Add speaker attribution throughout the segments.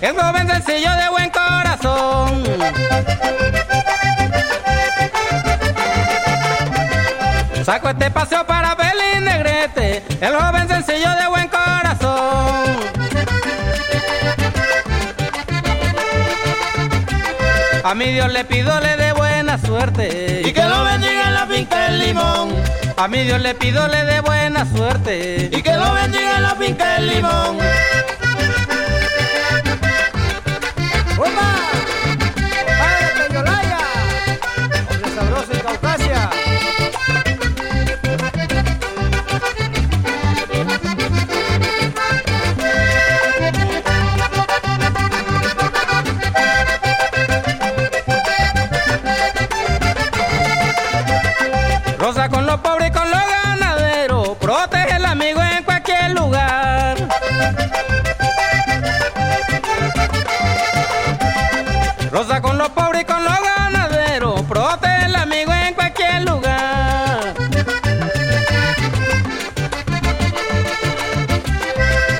Speaker 1: es joven sencillo de buen corazón. Saco este paseo para Belín Negrete, el joven sencillo de buen corazón. A mi Dios le pido le dé buena suerte
Speaker 2: y que lo bendiga en la finca del limón.
Speaker 1: A mi Dios le pido le dé buena suerte
Speaker 2: y que lo bendiga en la finca del limón.
Speaker 1: Pobres con los ganaderos, protege el amigo en cualquier lugar. Rosa con los pobres y con los ganaderos, protege el amigo en cualquier lugar.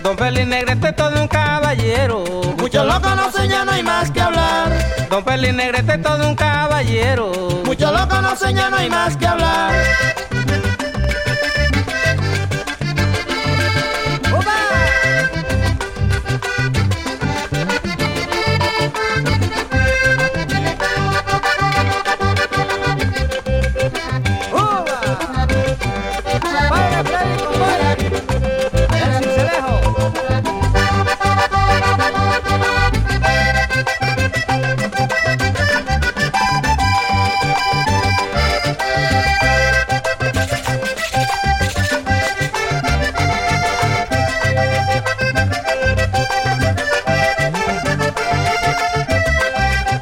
Speaker 1: Don Feliz Negrete todo un caballero.
Speaker 2: Muchos lo conocen, ya no hay más que hablar.
Speaker 1: Don Feliz Negrete todo un caballero.
Speaker 2: Muchos lo conocen, ya no hay más que hablar.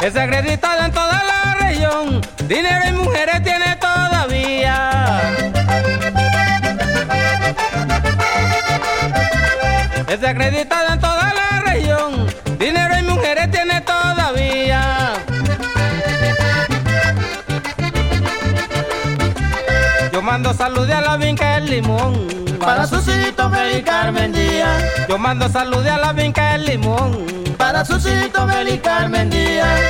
Speaker 1: Es acreditado en toda la región, dinero y mujeres tiene todavía. Es acreditado en toda la región, dinero y mujeres tiene todavía. Yo mando saludos a la vinca del limón.
Speaker 2: Para su sitio Meli Carmen Díaz.
Speaker 1: Yo mando saludos a la vinca del limón.
Speaker 2: Azucito Meli Carmen Díaz.